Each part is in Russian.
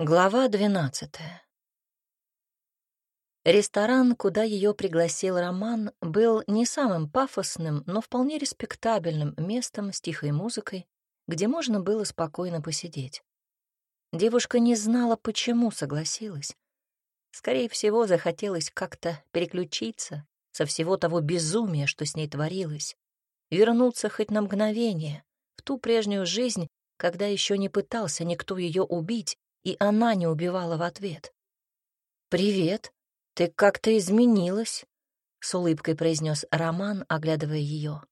Глава двенадцатая. Ресторан, куда ее пригласил Роман, был не самым пафосным, но вполне респектабельным местом с тихой музыкой, где можно было спокойно посидеть. Девушка не знала, почему согласилась. Скорее всего, захотелось как-то переключиться со всего того безумия, что с ней творилось, вернуться хоть на мгновение в ту прежнюю жизнь, когда еще не пытался никто ее убить, и она не убивала в ответ. «Привет, ты как-то изменилась», — с улыбкой произнес Роман, оглядывая ее.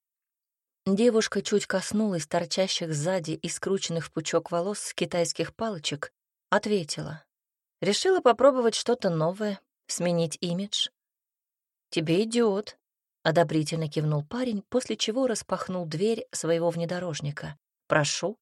Девушка чуть коснулась торчащих сзади и скрученных в пучок волос с китайских палочек, ответила. Решила попробовать что-то новое, сменить имидж. «Тебе идет», — одобрительно кивнул парень, после чего распахнул дверь своего внедорожника. «Прошу».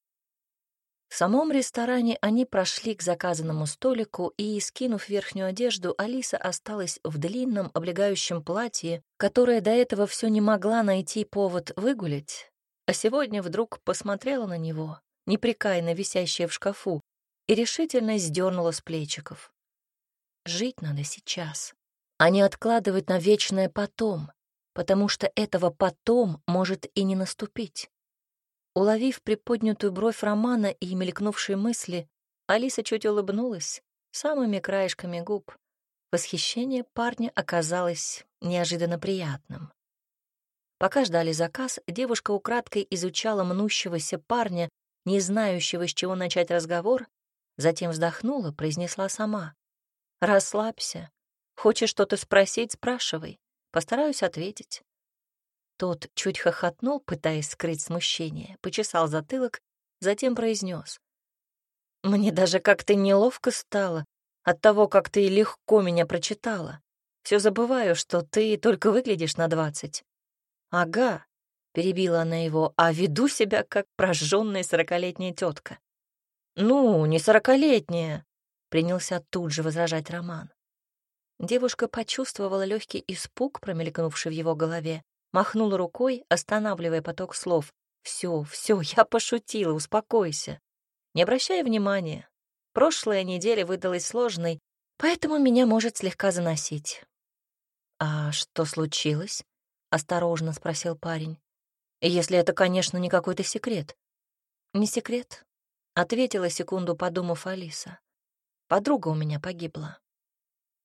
В самом ресторане они прошли к заказанному столику, и, скинув верхнюю одежду, Алиса осталась в длинном облегающем платье, которое до этого все не могла найти повод выгулять, а сегодня вдруг посмотрела на него, непрекаянно висящее в шкафу, и решительно сдернула с плечиков. Жить надо сейчас, а не откладывать на вечное потом, потому что этого потом может и не наступить. Уловив приподнятую бровь Романа и мелькнувшие мысли, Алиса чуть улыбнулась самыми краешками губ. Восхищение парня оказалось неожиданно приятным. Пока ждали заказ, девушка украдкой изучала мнущегося парня, не знающего, с чего начать разговор, затем вздохнула, произнесла сама. «Расслабься. Хочешь что-то спросить — спрашивай. Постараюсь ответить». Тот чуть хохотнул, пытаясь скрыть смущение, почесал затылок, затем произнес. «Мне даже как-то неловко стало от того, как ты легко меня прочитала. Все забываю, что ты только выглядишь на двадцать». «Ага», — перебила она его, «а веду себя как прожженная сорокалетняя тетка». «Ну, не сорокалетняя», — принялся тут же возражать Роман. Девушка почувствовала легкий испуг, промелькнувший в его голове, махнула рукой, останавливая поток слов. «Все, все, я пошутила, успокойся. Не обращай внимания. Прошлая неделя выдалась сложной, поэтому меня может слегка заносить». «А что случилось?» — осторожно спросил парень. «Если это, конечно, не какой-то секрет». «Не секрет», — ответила секунду, подумав Алиса. «Подруга у меня погибла».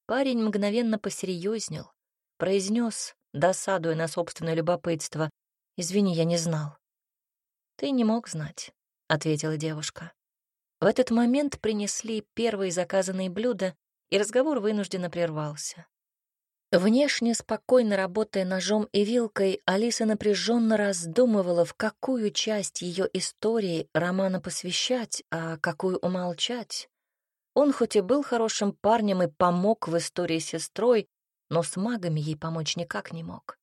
Парень мгновенно посерьезнел, произнес, досадуя на собственное любопытство. «Извини, я не знал». «Ты не мог знать», — ответила девушка. В этот момент принесли первые заказанные блюда, и разговор вынужденно прервался. Внешне спокойно работая ножом и вилкой, Алиса напряженно раздумывала, в какую часть ее истории романа посвящать, а какую умолчать. Он хоть и был хорошим парнем и помог в истории с сестрой, но с магами ей помочь никак не мог.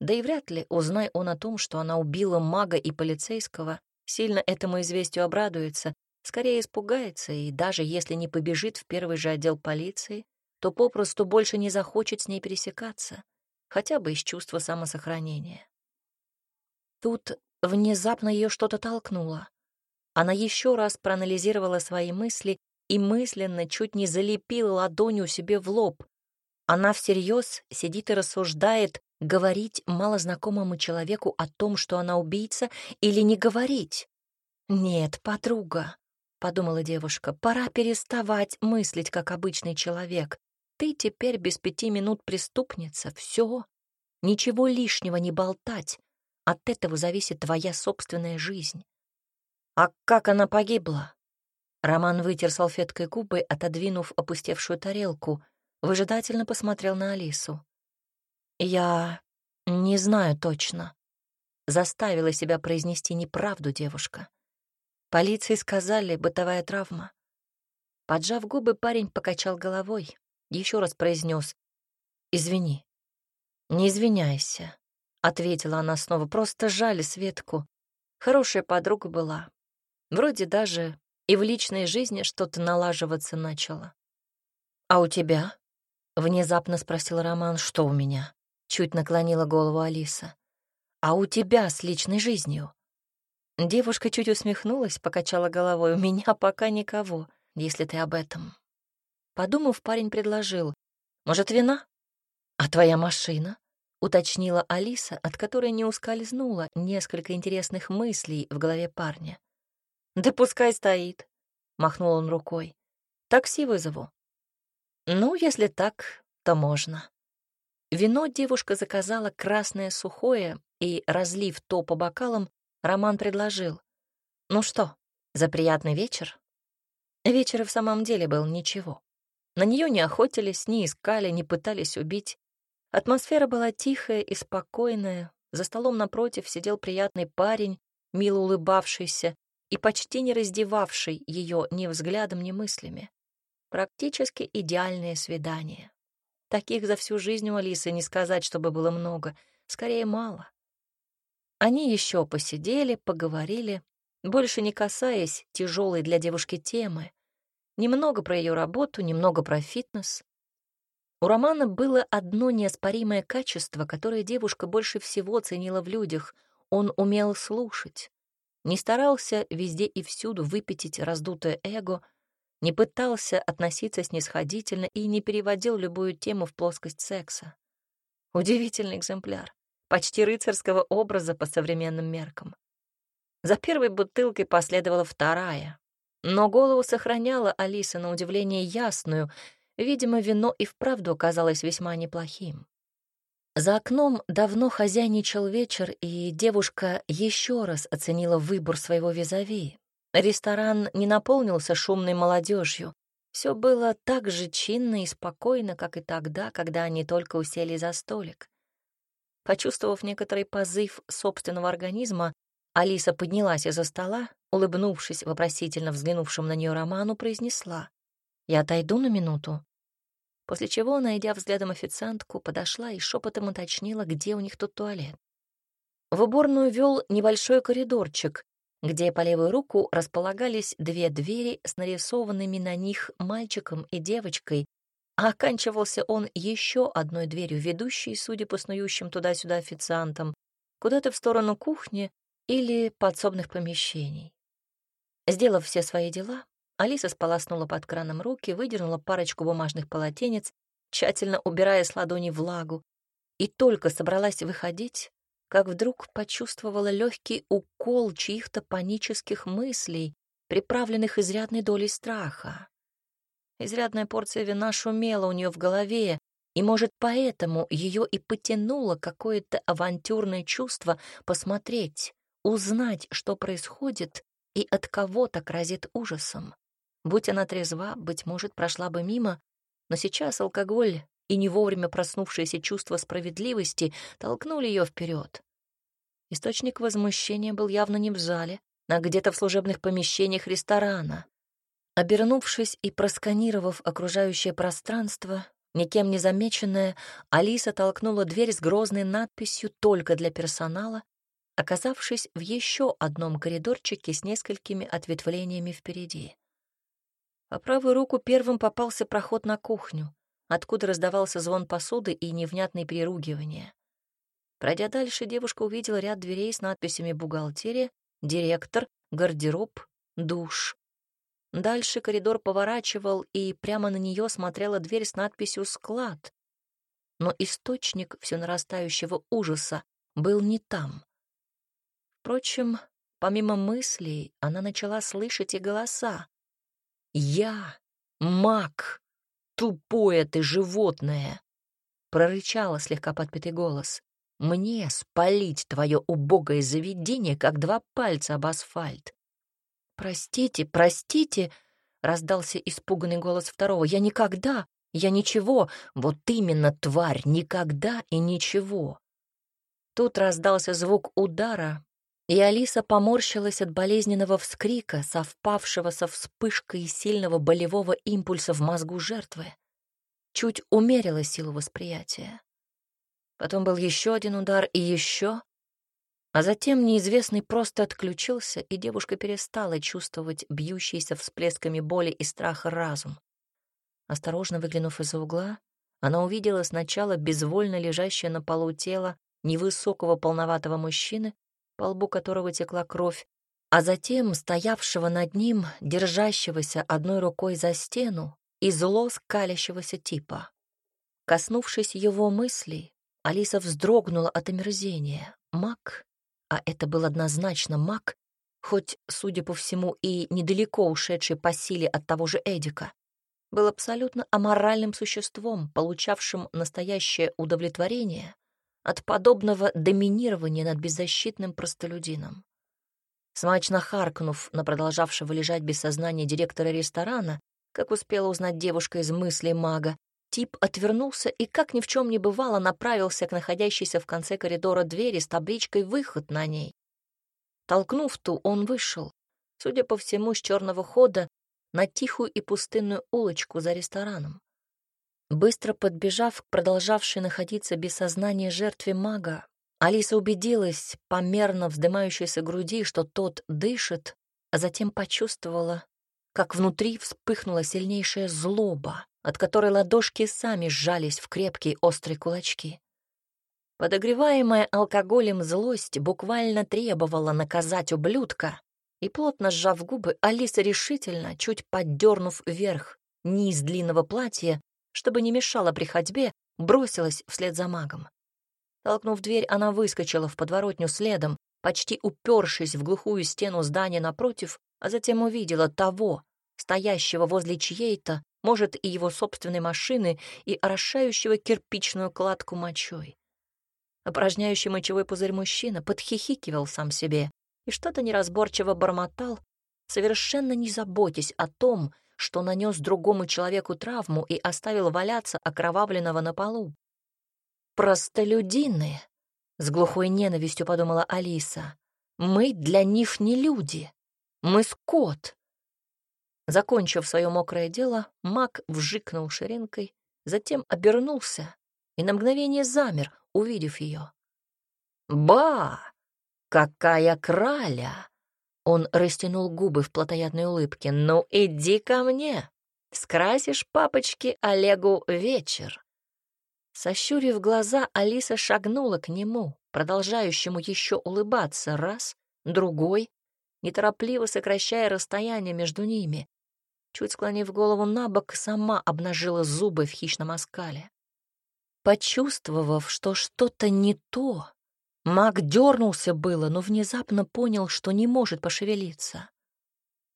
Да и вряд ли, узнай он о том, что она убила мага и полицейского, сильно этому известию обрадуется, скорее испугается и даже если не побежит в первый же отдел полиции, то попросту больше не захочет с ней пересекаться, хотя бы из чувства самосохранения. Тут внезапно ее что-то толкнуло. Она еще раз проанализировала свои мысли и мысленно чуть не залепила ладонью себе в лоб, она всерьез сидит и рассуждает, говорить малознакомому человеку о том, что она убийца, или не говорить. «Нет, подруга», — подумала девушка, — «пора переставать мыслить, как обычный человек. Ты теперь без пяти минут преступница, все. Ничего лишнего не болтать. От этого зависит твоя собственная жизнь». «А как она погибла?» Роман вытер салфеткой губы, отодвинув опустевшую тарелку — выжидательно посмотрел на Алису. «Я не знаю точно», — заставила себя произнести неправду девушка. Полиции сказали, бытовая травма. Поджав губы, парень покачал головой, еще раз произнес «Извини». «Не извиняйся», — ответила она снова, — «просто жаль Светку. Хорошая подруга была. Вроде даже и в личной жизни что-то налаживаться начало. А у тебя?» Внезапно спросил Роман, что у меня. Чуть наклонила голову Алиса. А у тебя с личной жизнью? Девушка чуть усмехнулась, покачала головой. У меня пока никого. если ты об этом. Подумав, парень предложил. Может, вина? А твоя машина? Уточнила Алиса, от которой не ускользнуло несколько интересных мыслей в голове парня. Да пускай стоит, махнул он рукой. Такси вызову. Ну, если так, то можно. Вино девушка заказала красное сухое, и, разлив то по бокалам, Роман предложил. «Ну что, за приятный вечер?» Вечер в самом деле был ничего. На нее не охотились, не искали, не пытались убить. Атмосфера была тихая и спокойная. За столом напротив сидел приятный парень, мило улыбавшийся и почти не раздевавший ее ни взглядом, ни мыслями. Практически идеальное свидание. Таких за всю жизнь у Алисы не сказать, чтобы было много, скорее мало. Они еще посидели, поговорили, больше не касаясь тяжелой для девушки темы. Немного про ее работу, немного про фитнес. У Романа было одно неоспоримое качество, которое девушка больше всего ценила в людях. Он умел слушать. Не старался везде и всюду выпятить раздутое эго — не пытался относиться снисходительно и не переводил любую тему в плоскость секса. Удивительный экземпляр, почти рыцарского образа по современным меркам. За первой бутылкой последовала вторая, но голову сохраняла Алиса на удивление ясную, видимо, вино и вправду оказалось весьма неплохим. За окном давно хозяйничал вечер, и девушка еще раз оценила выбор своего визави. Ресторан не наполнился шумной молодежью. Все было так же чинно и спокойно, как и тогда, когда они только усели за столик. Почувствовав некоторый позыв собственного организма, Алиса поднялась из-за стола, улыбнувшись вопросительно взглянувшим на нее Роману, произнесла «Я отойду на минуту». После чего, найдя взглядом официантку, подошла и шепотом уточнила, где у них тут туалет. В уборную вел небольшой коридорчик, где по левую руку располагались две двери с нарисованными на них мальчиком и девочкой, а оканчивался он еще одной дверью, ведущей, судя по снующим туда-сюда официантам, куда-то в сторону кухни или подсобных помещений. Сделав все свои дела, Алиса сполоснула под краном руки, выдернула парочку бумажных полотенец, тщательно убирая с ладони влагу, и только собралась выходить, как вдруг почувствовала легкий укол чьих-то панических мыслей, приправленных изрядной долей страха. Изрядная порция вина шумела у нее в голове, и, может, поэтому ее и потянуло какое-то авантюрное чувство посмотреть, узнать, что происходит и от кого так разит ужасом. Будь она трезва, быть может, прошла бы мимо, но сейчас алкоголь и не вовремя проснувшееся чувство справедливости толкнули ее вперед. Источник возмущения был явно не в зале, а где-то в служебных помещениях ресторана. Обернувшись и просканировав окружающее пространство, никем не замеченная, Алиса толкнула дверь с грозной надписью «Только для персонала», оказавшись в еще одном коридорчике с несколькими ответвлениями впереди. По правую руку первым попался проход на кухню откуда раздавался звон посуды и невнятные переругивания. Пройдя дальше, девушка увидела ряд дверей с надписями «Бухгалтерия», «Директор», «Гардероб», «Душ». Дальше коридор поворачивал, и прямо на нее смотрела дверь с надписью «Склад». Но источник все нарастающего ужаса был не там. Впрочем, помимо мыслей, она начала слышать и голоса. «Я — маг!» «Тупое ты животное!» — прорычала слегка подпитый голос. «Мне спалить твое убогое заведение, как два пальца об асфальт!» «Простите, простите!» — раздался испуганный голос второго. «Я никогда! Я ничего! Вот именно, тварь, никогда и ничего!» Тут раздался звук удара, и Алиса поморщилась от болезненного вскрика, совпавшего со вспышкой сильного болевого импульса в мозгу жертвы. Чуть умерила силу восприятия. Потом был еще один удар и еще, а затем неизвестный просто отключился, и девушка перестала чувствовать бьющийся всплесками боли и страха разум. Осторожно выглянув из-за угла, она увидела сначала безвольно лежащее на полу тело невысокого полноватого мужчины, по лбу которого текла кровь, а затем стоявшего над ним, держащегося одной рукой за стену и зло скалящегося типа. Коснувшись его мыслей, Алиса вздрогнула от омерзения. Маг, а это был однозначно маг, хоть, судя по всему, и недалеко ушедший по силе от того же Эдика, был абсолютно аморальным существом, получавшим настоящее удовлетворение от подобного доминирования над беззащитным простолюдином. Смачно харкнув на продолжавшего лежать без сознания директора ресторана, как успела узнать девушка из мыслей мага, тип отвернулся и, как ни в чем не бывало, направился к находящейся в конце коридора двери с табличкой «Выход» на ней. Толкнув ту, он вышел, судя по всему, с черного хода на тихую и пустынную улочку за рестораном. Быстро подбежав к продолжавшей находиться без сознания жертве мага, Алиса убедилась по мерно вздымающейся груди, что тот дышит, а затем почувствовала, как внутри вспыхнула сильнейшая злоба, от которой ладошки сами сжались в крепкие острые кулачки. Подогреваемая алкоголем злость буквально требовала наказать ублюдка, и, плотно сжав губы, Алиса решительно, чуть поддернув вверх низ длинного платья, чтобы не мешала при ходьбе, бросилась вслед за магом. Толкнув дверь, она выскочила в подворотню следом, почти упершись в глухую стену здания напротив, а затем увидела того, стоящего возле чьей-то, может, и его собственной машины, и орошающего кирпичную кладку мочой. Опорожняющий мочевой пузырь мужчина подхихикивал сам себе и что-то неразборчиво бормотал, совершенно не заботясь о том, что нанес другому человеку травму и оставил валяться окровавленного на полу. «Простолюдины!» — с глухой ненавистью подумала Алиса. «Мы для них не люди. Мы скот». Закончив свое мокрое дело, маг вжикнул ширинкой, затем обернулся и на мгновение замер, увидев ее. «Ба! Какая краля!» Он растянул губы в плотоядной улыбке. «Ну, иди ко мне! Скрасишь папочки Олегу вечер!» Сощурив глаза, Алиса шагнула к нему, продолжающему еще улыбаться раз, другой, неторопливо сокращая расстояние между ними. Чуть склонив голову на бок, сама обнажила зубы в хищном оскале. Почувствовав, что что-то не то, маг дернулся было, но внезапно понял, что не может пошевелиться.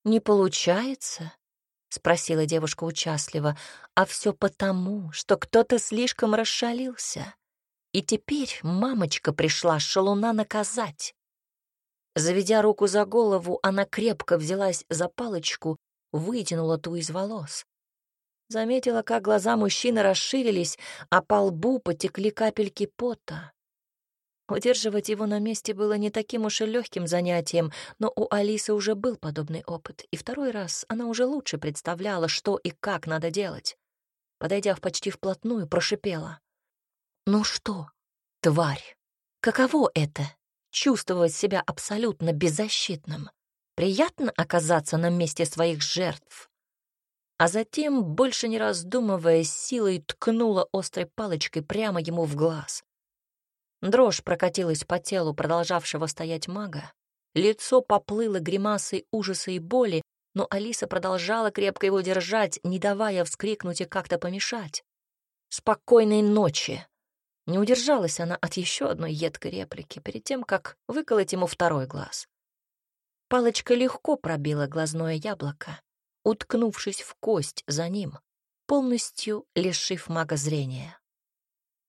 «Не получается?» — спросила девушка участливо. «А все потому, что кто-то слишком расшалился. И теперь мамочка пришла шалуна наказать». Заведя руку за голову, она крепко взялась за палочку, вытянула ту из волос. Заметила, как глаза мужчины расширились, а по лбу потекли капельки пота. Удерживать его на месте было не таким уж и легким занятием, но у Алисы уже был подобный опыт, и второй раз она уже лучше представляла, что и как надо делать. Подойдя почти вплотную, прошипела. «Ну что, тварь, каково это — чувствовать себя абсолютно беззащитным? Приятно оказаться на месте своих жертв?» а затем, больше не раздумывая, силой ткнула острой палочкой прямо ему в глаз. Дрожь прокатилась по телу продолжавшего стоять мага. Лицо поплыло гримасой ужаса и боли, но Алиса продолжала крепко его держать, не давая вскрикнуть и как-то помешать. «Спокойной ночи!» Не удержалась она от еще одной едкой реплики перед тем, как выколоть ему второй глаз. Палочка легко пробила глазное яблоко, уткнувшись в кость за ним, полностью лишив мага зрения.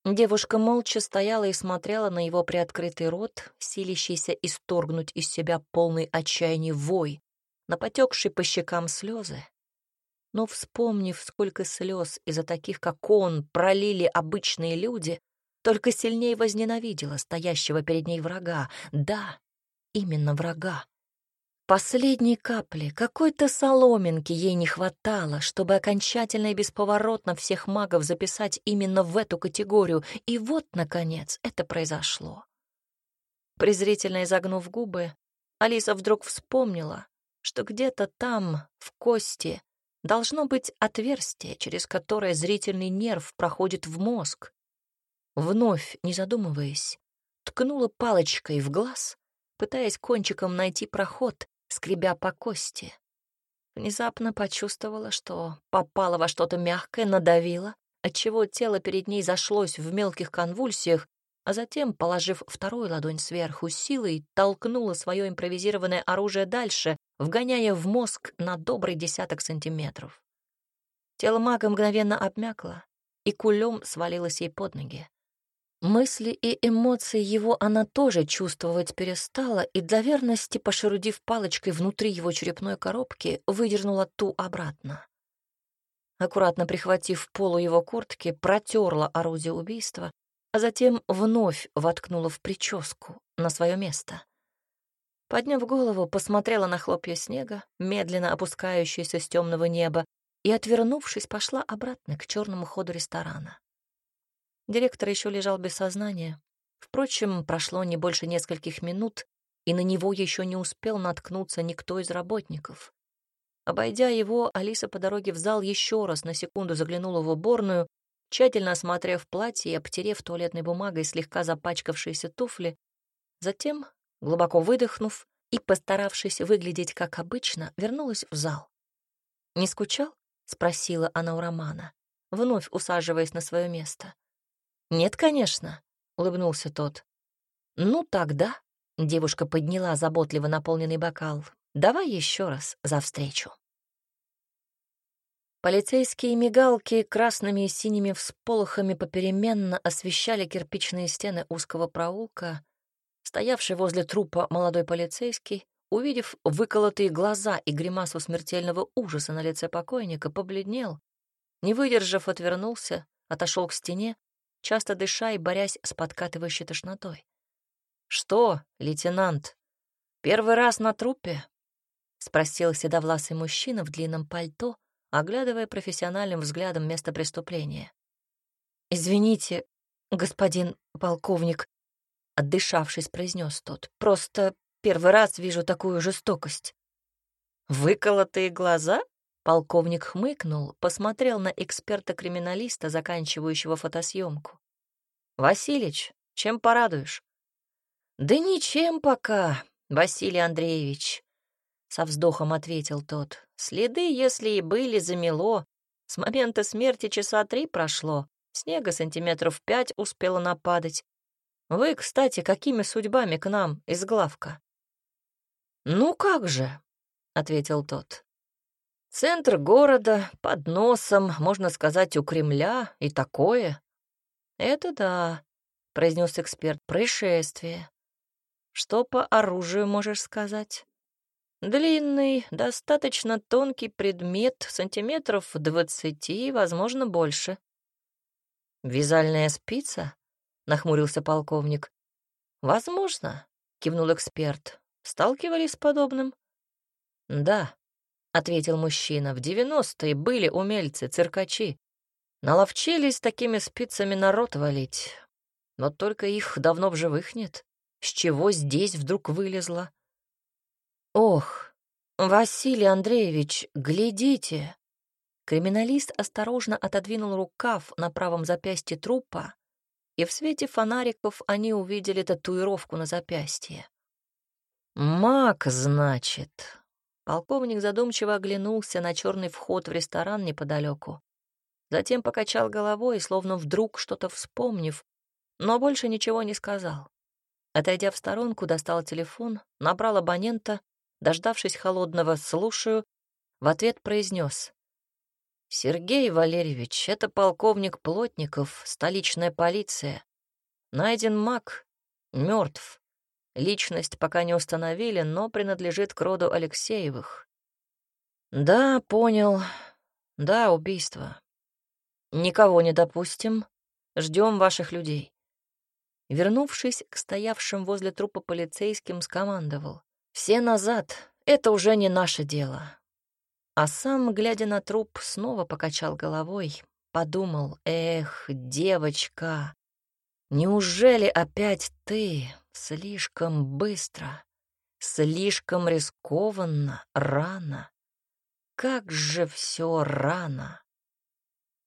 Девушка молча стояла и смотрела на его приоткрытый рот, силящийся исторгнуть из себя полный отчаяния вой, на потекшие по щекам слезы. Но, вспомнив, сколько слез из-за таких, как он, пролили обычные люди, только сильнее возненавидела стоящего перед ней врага. Да, именно врага. Последней капли, какой-то соломинки ей не хватало, чтобы окончательно и бесповоротно всех магов записать именно в эту категорию, и вот, наконец, это произошло. Презрительно изогнув губы, Алиса вдруг вспомнила, что где-то там, в кости, должно быть отверстие, через которое зрительный нерв проходит в мозг. Вновь, не задумываясь, ткнула палочкой в глаз, пытаясь кончиком найти проход, скребя по кости. Внезапно почувствовала, что попала во что-то мягкое, надавила, отчего тело перед ней зашлось в мелких конвульсиях, а затем, положив вторую ладонь сверху, силой толкнула свое импровизированное оружие дальше, вгоняя в мозг на добрый десяток сантиметров. Тело мага мгновенно обмякло, и кулем свалилось ей под ноги. Мысли и эмоции его она тоже чувствовать перестала и для верности, пошерудив палочкой внутри его черепной коробки, выдернула ту обратно. Аккуратно прихватив полу его куртки, протерла орудие убийства, а затем вновь воткнула в прическу на свое место. Подняв голову, посмотрела на хлопья снега, медленно опускающиеся с темного неба, и, отвернувшись, пошла обратно к черному ходу ресторана. Директор еще лежал без сознания. Впрочем, прошло не больше нескольких минут, и на него еще не успел наткнуться никто из работников. Обойдя его, Алиса по дороге в зал еще раз на секунду заглянула в уборную, тщательно осмотрев платье и обтерев туалетной бумагой слегка запачкавшиеся туфли, затем, глубоко выдохнув и постаравшись выглядеть как обычно, вернулась в зал. «Не скучал?» — спросила она у Романа, вновь усаживаясь на свое место. «Нет, конечно», — улыбнулся тот. «Ну тогда», — девушка подняла заботливо наполненный бокал, «давай еще раз за встречу». Полицейские мигалки красными и синими всполохами попеременно освещали кирпичные стены узкого проулка. Стоявший возле трупа молодой полицейский, увидев выколотые глаза и гримасу смертельного ужаса на лице покойника, побледнел, не выдержав, отвернулся, отошел к стене часто дыша и борясь с подкатывающей тошнотой. «Что, лейтенант, первый раз на трупе?» — спросил седовласый мужчина в длинном пальто, оглядывая профессиональным взглядом место преступления. «Извините, господин полковник», — отдышавшись, произнес тот, — «просто первый раз вижу такую жестокость». «Выколотые глаза?» Полковник хмыкнул, посмотрел на эксперта-криминалиста, заканчивающего фотосъемку. «Василич, чем порадуешь?» «Да ничем пока, Василий Андреевич», — со вздохом ответил тот. «Следы, если и были, замело. С момента смерти часа три прошло. Снега сантиметров пять успело нападать. Вы, кстати, какими судьбами к нам из главка?» «Ну как же», — ответил тот. Центр города, под носом, можно сказать, у Кремля и такое. Это да, произнес эксперт, происшествие. Что по оружию можешь сказать? Длинный, достаточно тонкий предмет, сантиметров двадцати, возможно, больше. Вязальная спица? Нахмурился полковник. Возможно, кивнул эксперт. Сталкивались с подобным? Да, — ответил мужчина. «В девяностые были умельцы, циркачи. Наловчились такими спицами народ валить. Но только их давно в живых нет. С чего здесь вдруг вылезло?» «Ох, Василий Андреевич, глядите!» Криминалист осторожно отодвинул рукав на правом запястье трупа, и в свете фонариков они увидели татуировку на запястье. «Маг, значит», Полковник задумчиво оглянулся на черный вход в ресторан неподалеку. Затем покачал головой, словно вдруг что-то вспомнив, но больше ничего не сказал. Отойдя в сторонку, достал телефон, набрал абонента, дождавшись холодного «слушаю», в ответ произнес. «Сергей Валерьевич, это полковник Плотников, столичная полиция. Найден маг, мертв. Личность пока не установили, но принадлежит к роду Алексеевых. Да, понял. Да, убийство. Никого не допустим. Ждем ваших людей. Вернувшись к стоявшим возле трупа полицейским, скомандовал. «Все назад, это уже не наше дело». А сам, глядя на труп, снова покачал головой, подумал, «Эх, девочка, неужели опять ты?» Слишком быстро, слишком рискованно, рано. Как же все рано!